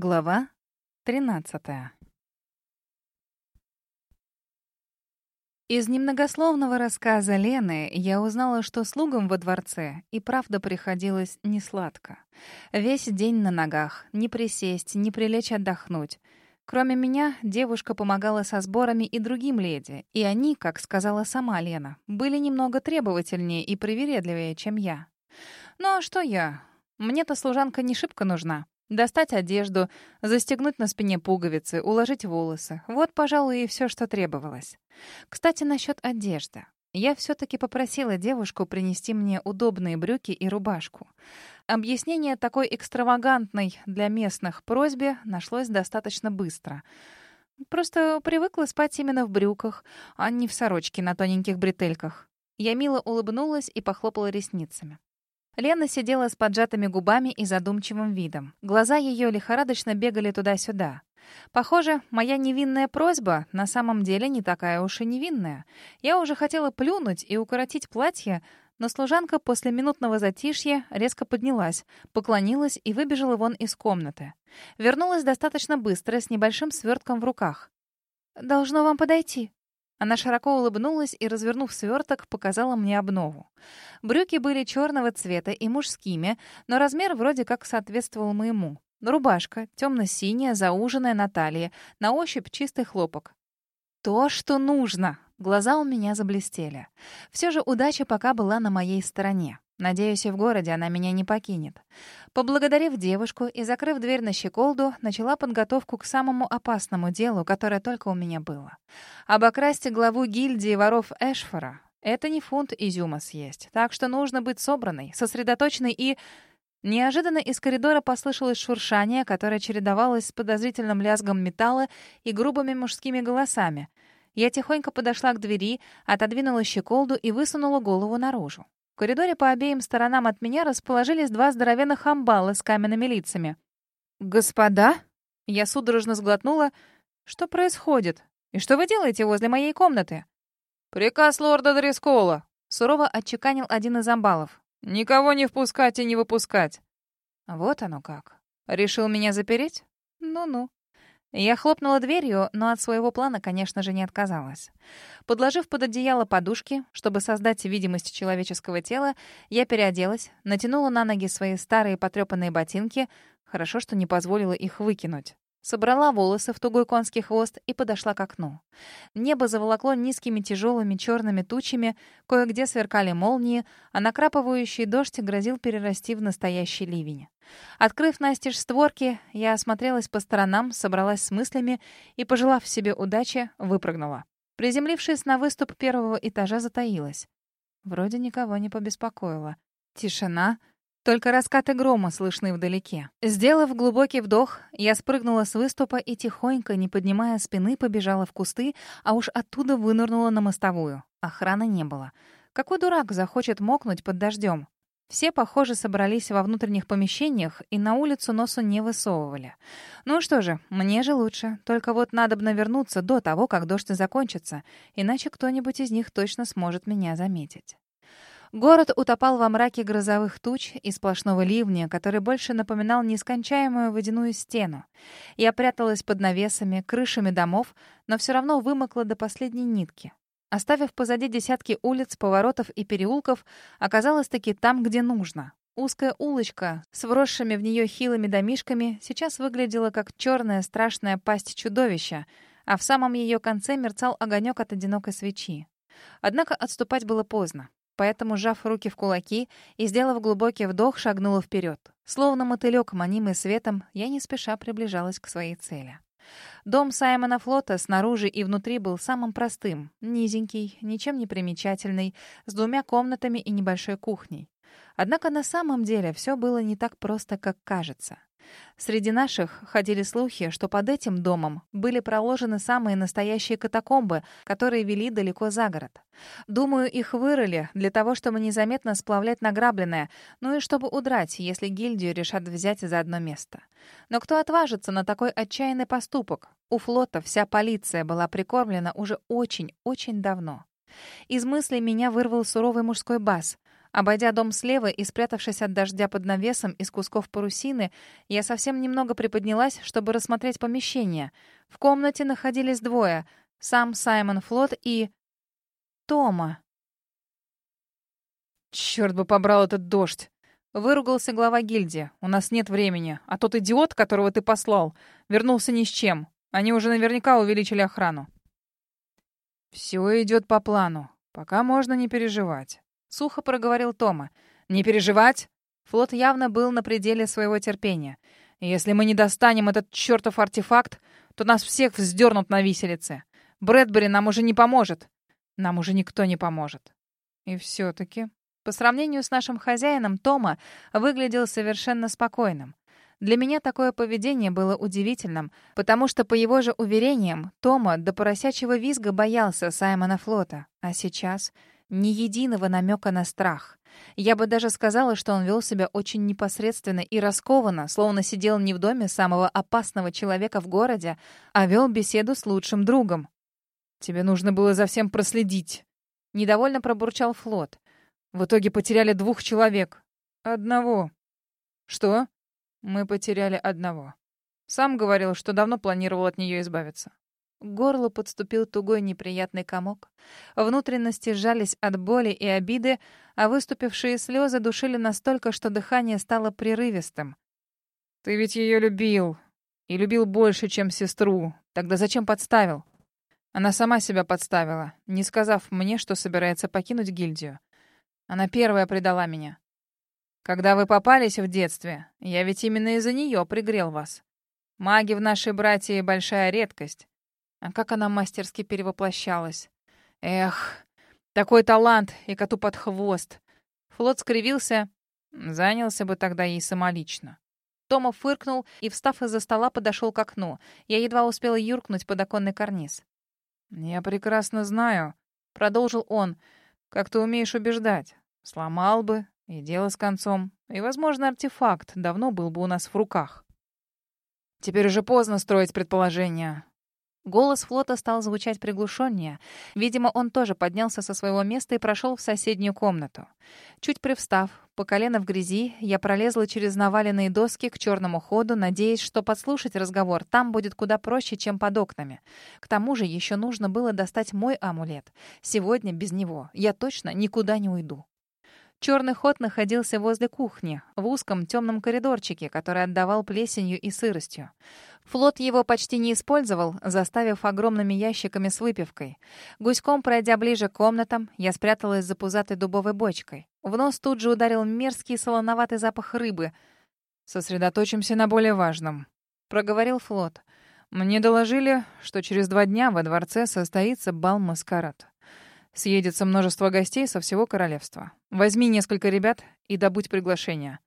Глава 13 Из немногословного рассказа Лены я узнала, что слугам во дворце и правда приходилось несладко. Весь день на ногах, не присесть, не прилечь отдохнуть. Кроме меня, девушка помогала со сборами и другим леди, и они, как сказала сама Лена, были немного требовательнее и привередливее, чем я. Ну а что я? Мне-то служанка не шибко нужна. Достать одежду, застегнуть на спине пуговицы, уложить волосы. Вот, пожалуй, и все, что требовалось. Кстати, насчет одежды. Я все-таки попросила девушку принести мне удобные брюки и рубашку. Объяснение такой экстравагантной для местных просьбе нашлось достаточно быстро. Просто привыкла спать именно в брюках, а не в сорочке на тоненьких бретельках. Я мило улыбнулась и похлопала ресницами. Лена сидела с поджатыми губами и задумчивым видом. Глаза ее лихорадочно бегали туда-сюда. Похоже, моя невинная просьба на самом деле не такая уж и невинная. Я уже хотела плюнуть и укоротить платье, но служанка после минутного затишья резко поднялась, поклонилась и выбежала вон из комнаты. Вернулась достаточно быстро, с небольшим свертком в руках. «Должно вам подойти», она широко улыбнулась и, развернув сверток, показала мне обнову. Брюки были черного цвета и мужскими, но размер вроде как соответствовал моему. Рубашка, темно-синяя, зауженная на талии, на ощупь чистый хлопок. То, что нужно. Глаза у меня заблестели. Все же удача пока была на моей стороне. Надеюсь, и в городе она меня не покинет. Поблагодарив девушку и закрыв дверь на щеколду, начала подготовку к самому опасному делу, которое только у меня было. Обокрасть главу гильдии воров Эшфора — это не фунт изюма съесть, так что нужно быть собранной, сосредоточенной и... Неожиданно из коридора послышалось шуршание, которое чередовалось с подозрительным лязгом металла и грубыми мужскими голосами. Я тихонько подошла к двери, отодвинула щеколду и высунула голову наружу. В коридоре по обеим сторонам от меня расположились два здоровенных амбала с каменными лицами. «Господа?» Я судорожно сглотнула. «Что происходит? И что вы делаете возле моей комнаты?» «Приказ лорда Дрескола», — сурово отчеканил один из амбалов. «Никого не впускать и не выпускать». «Вот оно как. Решил меня запереть? Ну-ну». Я хлопнула дверью, но от своего плана, конечно же, не отказалась. Подложив под одеяло подушки, чтобы создать видимость человеческого тела, я переоделась, натянула на ноги свои старые потрепанные ботинки, хорошо, что не позволила их выкинуть. Собрала волосы в тугой конский хвост и подошла к окну. Небо заволокло низкими тяжелыми черными тучами, кое-где сверкали молнии, а накрапывающий дождь грозил перерасти в настоящий ливень. Открыв настежь створки, я осмотрелась по сторонам, собралась с мыслями и, пожелав себе удачи, выпрыгнула. Приземлившись на выступ первого этажа, затаилась. Вроде никого не побеспокоила. Тишина — только раскаты грома слышны вдалеке. Сделав глубокий вдох, я спрыгнула с выступа и тихонько, не поднимая спины, побежала в кусты, а уж оттуда вынырнула на мостовую. Охраны не было. Какой дурак захочет мокнуть под дождем? Все, похоже, собрались во внутренних помещениях и на улицу носу не высовывали. Ну что же, мне же лучше. Только вот надо бы навернуться до того, как дождь закончится, иначе кто-нибудь из них точно сможет меня заметить. Город утопал во мраке грозовых туч и сплошного ливня, который больше напоминал нескончаемую водяную стену. Я пряталась под навесами, крышами домов, но все равно вымокла до последней нитки. Оставив позади десятки улиц, поворотов и переулков, оказалась-таки там, где нужно. Узкая улочка с вросшими в нее хилыми домишками сейчас выглядела как черная страшная пасть чудовища, а в самом ее конце мерцал огонек от одинокой свечи. Однако отступать было поздно. Поэтому, сжав руки в кулаки и сделав глубокий вдох, шагнула вперед. Словно мотылек, манимый светом, я не спеша приближалась к своей цели. Дом Саймона Флота снаружи и внутри был самым простым, низенький, ничем не примечательный, с двумя комнатами и небольшой кухней. Однако на самом деле все было не так просто, как кажется. Среди наших ходили слухи, что под этим домом были проложены самые настоящие катакомбы, которые вели далеко за город. Думаю, их вырыли для того, чтобы незаметно сплавлять награбленное, ну и чтобы удрать, если гильдию решат взять за одно место. Но кто отважится на такой отчаянный поступок? У флота вся полиция была прикормлена уже очень-очень давно. Из мыслей меня вырвал суровый мужской бас. Обойдя дом слева и спрятавшись от дождя под навесом из кусков парусины, я совсем немного приподнялась, чтобы рассмотреть помещение. В комнате находились двое — сам Саймон Флот и... Тома. «Черт бы побрал этот дождь!» Выругался глава гильдии. «У нас нет времени. А тот идиот, которого ты послал, вернулся ни с чем. Они уже наверняка увеличили охрану». «Все идет по плану. Пока можно не переживать», — сухо проговорил Тома. «Не переживать?» Флот явно был на пределе своего терпения. «Если мы не достанем этот чертов артефакт, то нас всех вздернут на виселице. Брэдбери нам уже не поможет. Нам уже никто не поможет». И все-таки по сравнению с нашим хозяином, Тома выглядел совершенно спокойным. Для меня такое поведение было удивительным, потому что, по его же уверениям, Тома до поросячьего визга боялся Саймона Флота, а сейчас ни единого намека на страх. Я бы даже сказала, что он вел себя очень непосредственно и раскованно, словно сидел не в доме самого опасного человека в городе, а вел беседу с лучшим другом. «Тебе нужно было за всем проследить», — недовольно пробурчал Флот. В итоге потеряли двух человек. Одного. Что? Мы потеряли одного. Сам говорил, что давно планировал от нее избавиться. К горлу подступил тугой неприятный комок. Внутренности сжались от боли и обиды, а выступившие слезы душили настолько, что дыхание стало прерывистым. «Ты ведь ее любил. И любил больше, чем сестру. Тогда зачем подставил?» Она сама себя подставила, не сказав мне, что собирается покинуть гильдию. Она первая предала меня. Когда вы попались в детстве, я ведь именно из-за нее пригрел вас. Маги в нашей братье большая редкость. А как она мастерски перевоплощалась. Эх, такой талант и коту под хвост. Флот скривился, занялся бы тогда ей самолично. Тома фыркнул и, встав из-за стола, подошел к окну. Я едва успела юркнуть под оконный карниз. «Я прекрасно знаю», — продолжил он, — как ты умеешь убеждать? Сломал бы, и дело с концом. И, возможно, артефакт давно был бы у нас в руках. Теперь уже поздно строить предположения. Голос флота стал звучать приглушеннее. Видимо, он тоже поднялся со своего места и прошел в соседнюю комнату. Чуть привстав, по колено в грязи, я пролезла через наваленные доски к черному ходу, надеясь, что подслушать разговор там будет куда проще, чем под окнами. К тому же еще нужно было достать мой амулет. Сегодня без него я точно никуда не уйду. Черный ход находился возле кухни, в узком темном коридорчике, который отдавал плесенью и сыростью. Флот его почти не использовал, заставив огромными ящиками с выпивкой. Гуськом пройдя ближе к комнатам, я спряталась за пузатой дубовой бочкой. В нос тут же ударил мерзкий солоноватый запах рыбы. «Сосредоточимся на более важном», — проговорил Флот. «Мне доложили, что через два дня во дворце состоится бал-маскарад. Съедется множество гостей со всего королевства. Возьми несколько ребят и добудь приглашение.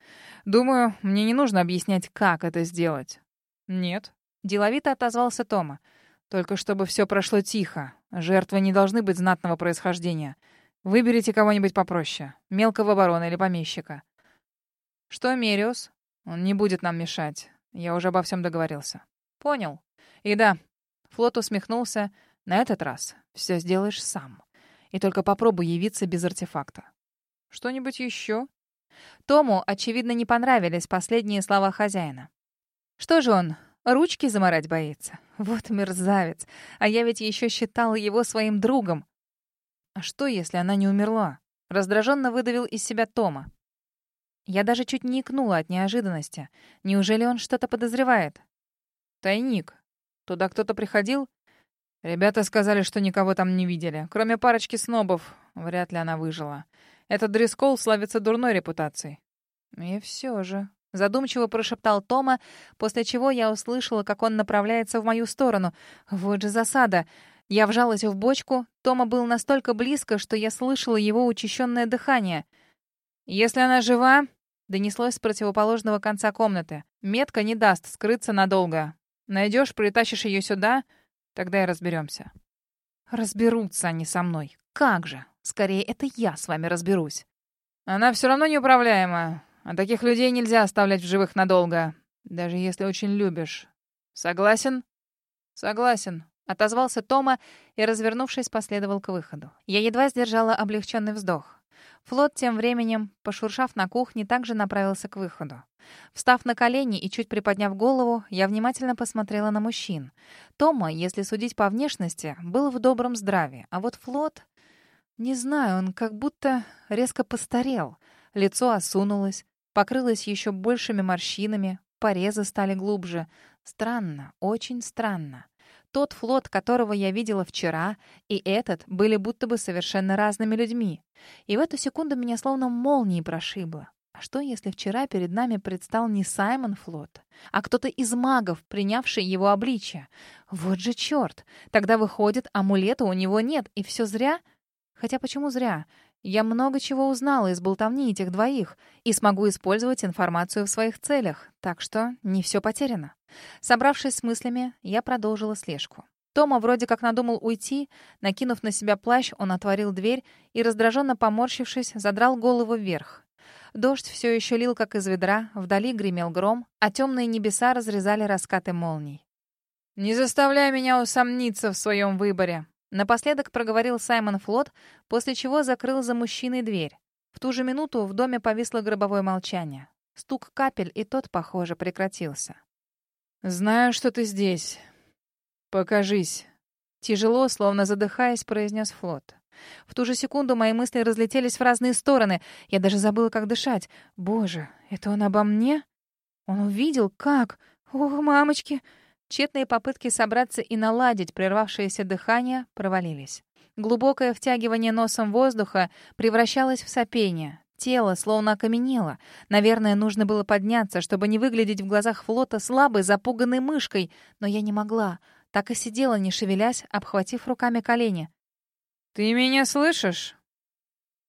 Думаю, мне не нужно объяснять, как это сделать. Нет. Деловито отозвался Тома. Только чтобы все прошло тихо. Жертвы не должны быть знатного происхождения. Выберите кого-нибудь попроще. Мелкого барона или помещика. Что, Мериус? Он не будет нам мешать. Я уже обо всем договорился. Понял. И да, Флот усмехнулся. На этот раз все сделаешь сам. И только попробуй явиться без артефакта. Что-нибудь еще? Тому, очевидно, не понравились последние слова хозяина. Что же он, ручки заморать боится? Вот мерзавец. А я ведь еще считал его своим другом. А что, если она не умерла? Раздраженно выдавил из себя Тома. Я даже чуть не икнула от неожиданности. Неужели он что-то подозревает? Тайник. Туда кто-то приходил? Ребята сказали, что никого там не видели. Кроме парочки снобов, вряд ли она выжила. Этот Дрискол славится дурной репутацией. И все же... Задумчиво прошептал Тома, после чего я услышала, как он направляется в мою сторону. Вот же засада. Я вжалась в бочку. Тома был настолько близко, что я слышала его учащенное дыхание. «Если она жива...» — донеслось с противоположного конца комнаты. «Метка не даст скрыться надолго. Найдешь, притащишь ее сюда...» Тогда и разберемся. Разберутся они со мной. Как же? Скорее, это я с вами разберусь. Она все равно неуправляема. А таких людей нельзя оставлять в живых надолго. Даже если очень любишь. Согласен? Согласен, Отозвался Тома и, развернувшись, последовал к выходу. Я едва сдержала облегченный вздох. Флот тем временем, пошуршав на кухне, также направился к выходу. Встав на колени и чуть приподняв голову, я внимательно посмотрела на мужчин. Тома, если судить по внешности, был в добром здравии, а вот Флот... Не знаю, он как будто резко постарел. Лицо осунулось, покрылось еще большими морщинами, порезы стали глубже. Странно, очень странно. Тот флот, которого я видела вчера, и этот были будто бы совершенно разными людьми. И в эту секунду меня словно молнией прошибло. А что, если вчера перед нами предстал не Саймон Флот, а кто-то из магов, принявший его обличие? Вот же черт! Тогда выходит, амулета у него нет, и все зря? Хотя почему зря? Я много чего узнала из болтовни этих двоих и смогу использовать информацию в своих целях, так что не все потеряно. Собравшись с мыслями, я продолжила слежку. Тома вроде как надумал уйти. Накинув на себя плащ, он отворил дверь и, раздраженно поморщившись, задрал голову вверх. Дождь все еще лил, как из ведра, вдали гремел гром, а темные небеса разрезали раскаты молний. «Не заставляй меня усомниться в своем выборе», Напоследок проговорил Саймон Флот, после чего закрыл за мужчиной дверь. В ту же минуту в доме повисло гробовое молчание. Стук капель и тот, похоже, прекратился. «Знаю, что ты здесь. Покажись». Тяжело, словно задыхаясь, произнес Флот. В ту же секунду мои мысли разлетелись в разные стороны. Я даже забыла, как дышать. «Боже, это он обо мне? Он увидел? Как? Ох, мамочки!» Тщетные попытки собраться и наладить прервавшееся дыхание провалились. Глубокое втягивание носом воздуха превращалось в сопение. Тело словно окаменело. Наверное, нужно было подняться, чтобы не выглядеть в глазах флота слабой, запуганной мышкой. Но я не могла. Так и сидела, не шевелясь, обхватив руками колени. «Ты меня слышишь?»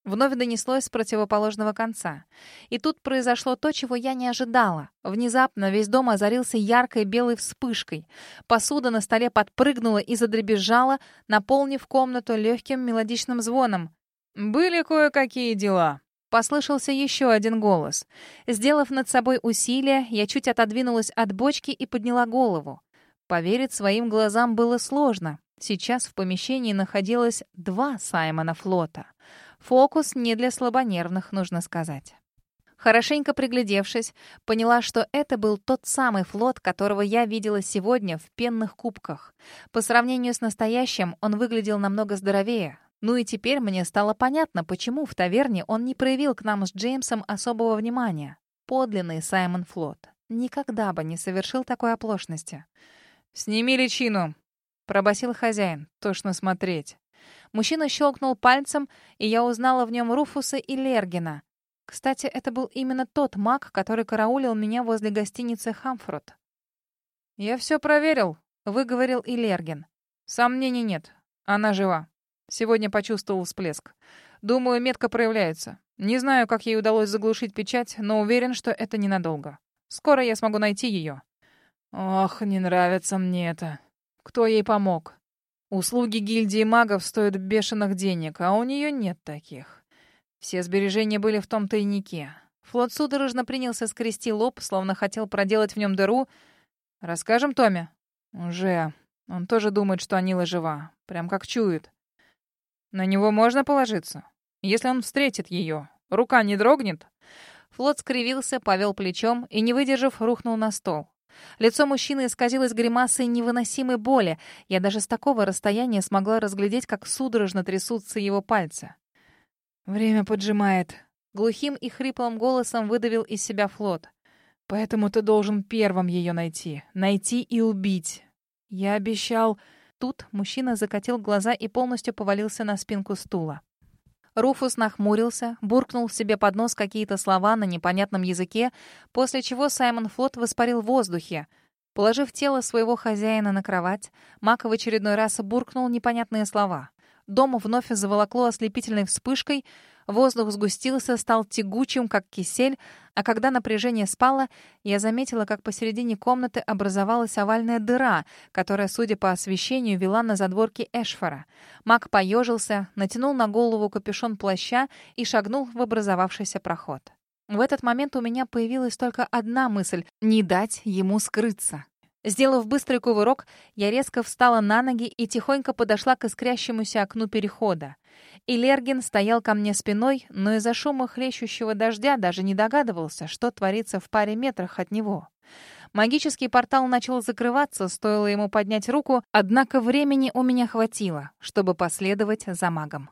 Вновь донеслось с противоположного конца. И тут произошло то, чего я не ожидала. Внезапно весь дом озарился яркой белой вспышкой. Посуда на столе подпрыгнула и задребезжала, наполнив комнату легким мелодичным звоном. «Были кое-какие дела», Послышался еще один голос. Сделав над собой усилие, я чуть отодвинулась от бочки и подняла голову. Поверить своим глазам было сложно. Сейчас в помещении находилось два Саймона Флота. Фокус не для слабонервных, нужно сказать. Хорошенько приглядевшись, поняла, что это был тот самый флот, которого я видела сегодня в пенных кубках. По сравнению с настоящим, он выглядел намного здоровее. Ну и теперь мне стало понятно, почему в таверне он не проявил к нам с Джеймсом особого внимания. Подлинный Саймон Флот. Никогда бы не совершил такой оплошности. «Сними личину!» — пробасил хозяин. «Тошно смотреть». Мужчина щелкнул пальцем, и я узнала в нем Руфуса и Лергина. Кстати, это был именно тот маг, который караулил меня возле гостиницы «Хамфрот». «Я все проверил», — выговорил и Лергин. «Сомнений нет. Она жива. Сегодня почувствовал всплеск. Думаю, метка проявляется. Не знаю, как ей удалось заглушить печать, но уверен, что это ненадолго. Скоро я смогу найти ее». «Ох, не нравится мне это. Кто ей помог?» Услуги гильдии магов стоят бешеных денег, а у нее нет таких. Все сбережения были в том тайнике. Флот судорожно принялся скрести лоб, словно хотел проделать в нем дыру. «Расскажем Томе?» «Уже. Он тоже думает, что Анила жива. Прям как чует. На него можно положиться? Если он встретит ее, рука не дрогнет?» Флот скривился, повел плечом и, не выдержав, рухнул на стол. Лицо мужчины исказилось гримасой невыносимой боли. Я даже с такого расстояния смогла разглядеть, как судорожно трясутся его пальцы. «Время поджимает», — глухим и хриплым голосом выдавил из себя флот. «Поэтому ты должен первым ее найти. Найти и убить. Я обещал...» Тут мужчина закатил глаза и полностью повалился на спинку стула. Руфус нахмурился, буркнул себе под нос какие-то слова на непонятном языке, после чего Саймон Флот воспарил в воздухе. Положив тело своего хозяина на кровать, Мак в очередной раз буркнул непонятные слова. Дом вновь заволокло ослепительной вспышкой — Воздух сгустился, стал тягучим, как кисель, а когда напряжение спало, я заметила, как посередине комнаты образовалась овальная дыра, которая, судя по освещению, вела на задворки Эшфора. Маг поежился, натянул на голову капюшон плаща и шагнул в образовавшийся проход. В этот момент у меня появилась только одна мысль — не дать ему скрыться. Сделав быстрый кувырок, я резко встала на ноги и тихонько подошла к искрящемуся окну перехода. Илергин стоял ко мне спиной, но из-за шума хлещущего дождя даже не догадывался, что творится в паре метрах от него. Магический портал начал закрываться, стоило ему поднять руку, однако времени у меня хватило, чтобы последовать за магом.